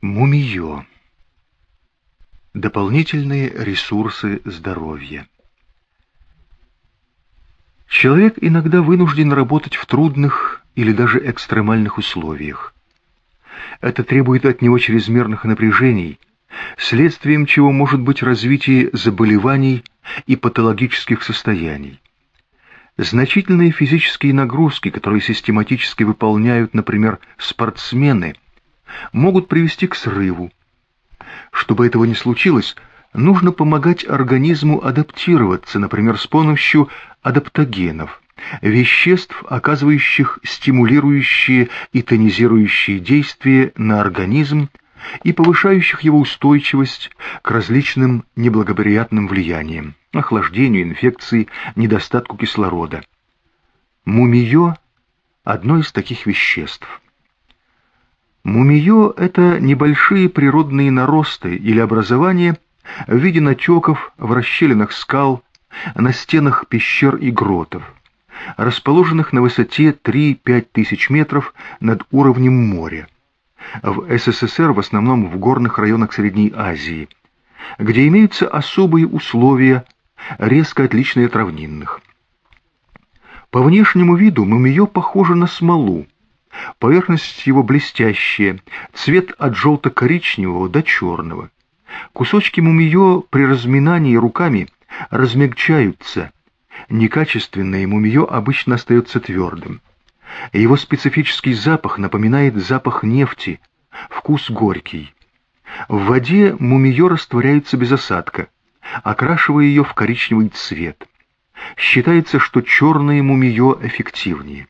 Мумиё. Дополнительные ресурсы здоровья. Человек иногда вынужден работать в трудных или даже экстремальных условиях. Это требует от него чрезмерных напряжений, следствием чего может быть развитие заболеваний и патологических состояний. Значительные физические нагрузки, которые систематически выполняют, например, спортсмены – могут привести к срыву. Чтобы этого не случилось, нужно помогать организму адаптироваться, например, с помощью адаптогенов, веществ, оказывающих стимулирующие и тонизирующие действия на организм и повышающих его устойчивость к различным неблагоприятным влияниям, охлаждению, инфекции, недостатку кислорода. Мумиё – одно из таких веществ – Мумиё — это небольшие природные наросты или образования в виде натеков в расщелинах скал, на стенах пещер и гротов, расположенных на высоте 3-5 тысяч метров над уровнем моря. В СССР в основном в горных районах Средней Азии, где имеются особые условия, резко отличные от равнинных. По внешнему виду мумиё похоже на смолу, Поверхность его блестящая, цвет от желто-коричневого до черного. Кусочки мумиё при разминании руками размягчаются. Некачественное мумиё обычно остается твердым. Его специфический запах напоминает запах нефти, вкус горький. В воде мумиё растворяется без осадка, окрашивая ее в коричневый цвет. Считается, что черное мумиё эффективнее.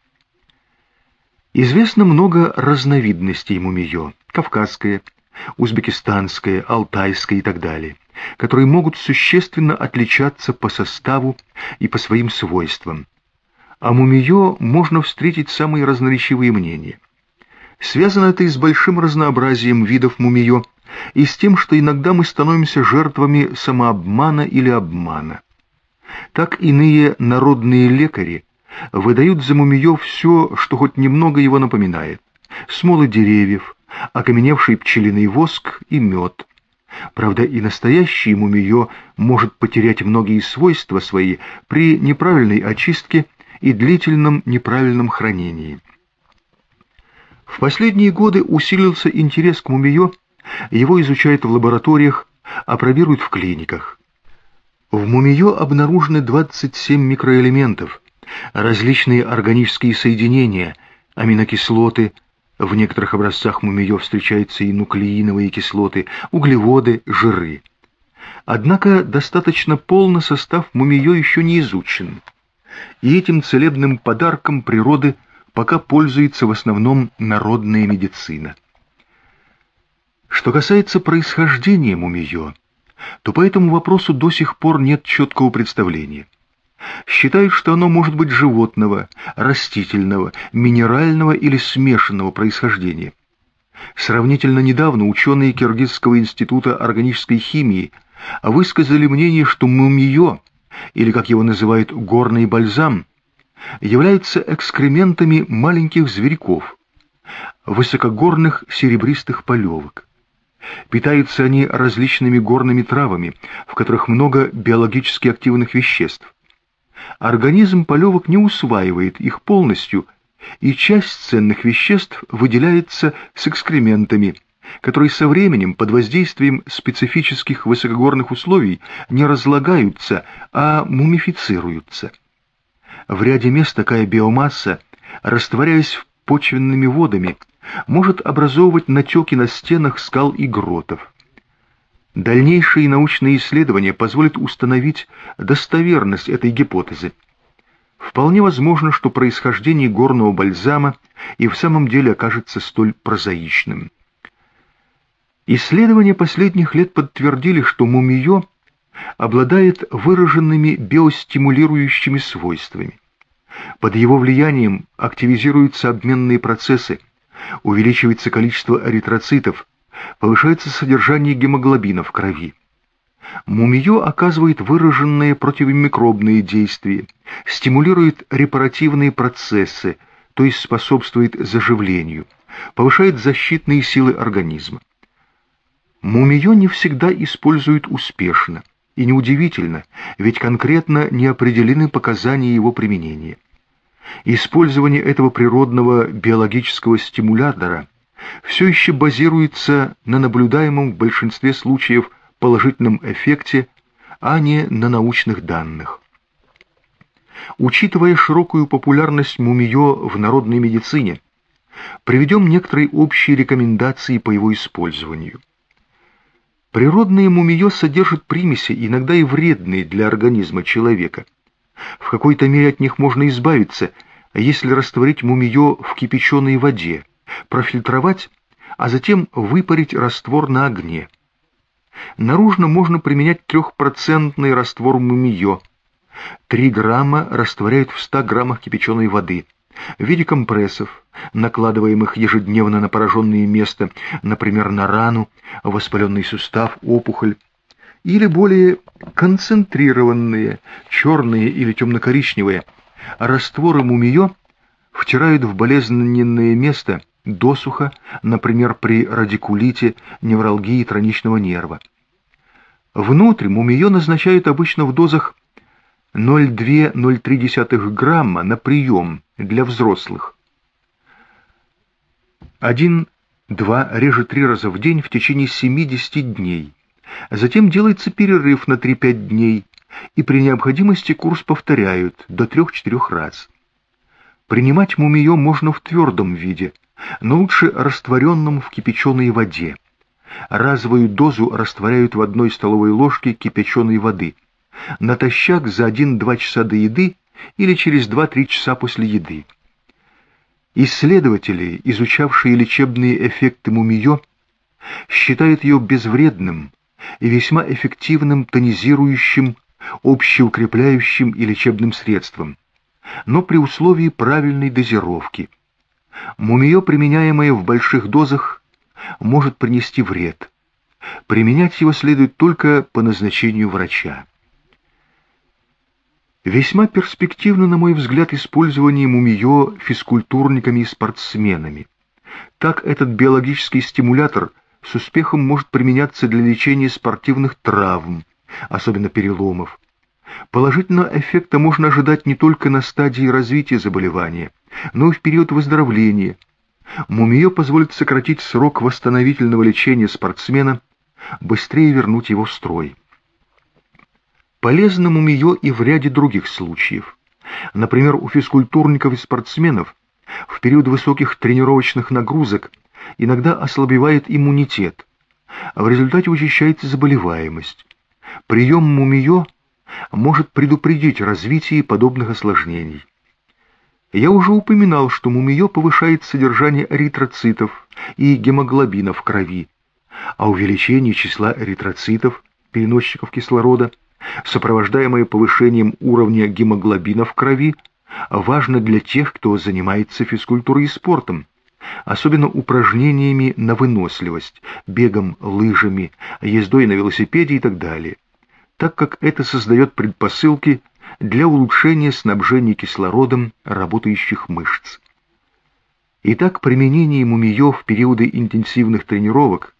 Известно много разновидностей мумиё – кавказское, узбекистанское, алтайское и так далее, которые могут существенно отличаться по составу и по своим свойствам. О мумиё можно встретить самые разноречивые мнения. Связано это и с большим разнообразием видов мумиё, и с тем, что иногда мы становимся жертвами самообмана или обмана. Так иные народные лекари выдают за мумиё все, что хоть немного его напоминает. Смолы деревьев, окаменевший пчелиный воск и мед. Правда, и настоящее мумиё может потерять многие свойства свои при неправильной очистке и длительном неправильном хранении. В последние годы усилился интерес к мумиё, его изучают в лабораториях, опробируют в клиниках. В мумиё обнаружены 27 микроэлементов, различные органические соединения, аминокислоты, в некоторых образцах мумиё встречаются и нуклеиновые кислоты, углеводы, жиры. Однако достаточно полный состав мумиё еще не изучен, и этим целебным подарком природы пока пользуется в основном народная медицина. Что касается происхождения мумиё, то по этому вопросу до сих пор нет четкого представления считают, что оно может быть животного, растительного, минерального или смешанного происхождения. Сравнительно недавно ученые Киргизского института органической химии высказали мнение, что мумиё, или, как его называют, горный бальзам, являются экскрементами маленьких зверьков, высокогорных серебристых полевок. Питаются они различными горными травами, в которых много биологически активных веществ организм полевок не усваивает их полностью, и часть ценных веществ выделяется с экскрементами, которые со временем под воздействием специфических высокогорных условий не разлагаются, а мумифицируются. В ряде мест такая биомасса, растворяясь почвенными водами, может образовывать натеки на стенах скал и гротов. Дальнейшие научные исследования позволят установить достоверность этой гипотезы. Вполне возможно, что происхождение горного бальзама и в самом деле окажется столь прозаичным. Исследования последних лет подтвердили, что мумиё обладает выраженными биостимулирующими свойствами. Под его влиянием активизируются обменные процессы, увеличивается количество эритроцитов, повышается содержание гемоглобина в крови. Мумиё оказывает выраженные противомикробные действия, стимулирует репаративные процессы, то есть способствует заживлению, повышает защитные силы организма. Мумиё не всегда используют успешно. И неудивительно, ведь конкретно не определены показания его применения. Использование этого природного биологического стимулятора все еще базируется на наблюдаемом в большинстве случаев положительном эффекте, а не на научных данных. Учитывая широкую популярность мумиё в народной медицине, приведем некоторые общие рекомендации по его использованию. Природные мумиё содержат примеси, иногда и вредные для организма человека. В какой-то мере от них можно избавиться, если растворить мумиё в кипяченой воде, профильтровать, а затем выпарить раствор на огне. Наружно можно применять трехпроцентный раствор мумиё. 3 грамма растворяют в 100 граммах кипяченой воды в виде компрессов, накладываемых ежедневно на пораженное место, например, на рану, воспаленный сустав, опухоль, или более концентрированные, черные или темно-коричневые, растворы мумиё втирают в болезненное место досуха, например, при радикулите, невралгии троничного нерва. Внутрь мумиё назначают обычно в дозах 0,2-0,3 грамма на прием для взрослых. Один, два, реже три раза в день в течение 70 дней. Затем делается перерыв на 3-5 дней, и при необходимости курс повторяют до 3-4 раз. Принимать мумиё можно в твердом виде, но лучше растворенном в кипяченой воде. Разовую дозу растворяют в одной столовой ложке кипяченой воды. Натощак за 1-2 часа до еды или через 2-3 часа после еды. Исследователи, изучавшие лечебные эффекты мумиё, считают ее безвредным и весьма эффективным тонизирующим, общеукрепляющим и лечебным средством, но при условии правильной дозировки. Мумиё, применяемое в больших дозах, может принести вред. Применять его следует только по назначению врача. Весьма перспективно, на мой взгляд, использование мумиё физкультурниками и спортсменами. Так этот биологический стимулятор с успехом может применяться для лечения спортивных травм, особенно переломов. Положительного эффекта можно ожидать не только на стадии развития заболевания, но и в период выздоровления. Мумиё позволит сократить срок восстановительного лечения спортсмена, быстрее вернуть его в строй. Полезно мумиё и в ряде других случаев. Например, у физкультурников и спортсменов в период высоких тренировочных нагрузок иногда ослабевает иммунитет, а в результате учащается заболеваемость. Прием мумиё может предупредить развитие подобных осложнений. Я уже упоминал, что мумиё повышает содержание эритроцитов и гемоглобина в крови, а увеличение числа эритроцитов, переносчиков кислорода – сопровождаемое повышением уровня гемоглобина в крови, важно для тех, кто занимается физкультурой и спортом, особенно упражнениями на выносливость, бегом, лыжами, ездой на велосипеде и так далее, так как это создает предпосылки для улучшения снабжения кислородом работающих мышц. Итак, применение мумиё в периоды интенсивных тренировок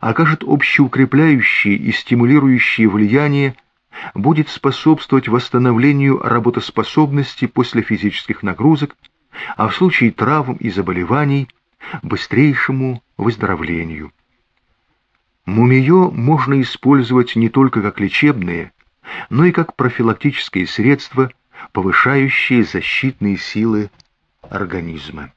окажет общеукрепляющее и стимулирующее влияние будет способствовать восстановлению работоспособности после физических нагрузок, а в случае травм и заболеваний – быстрейшему выздоровлению. Мумиё можно использовать не только как лечебное, но и как профилактическое средство, повышающее защитные силы организма.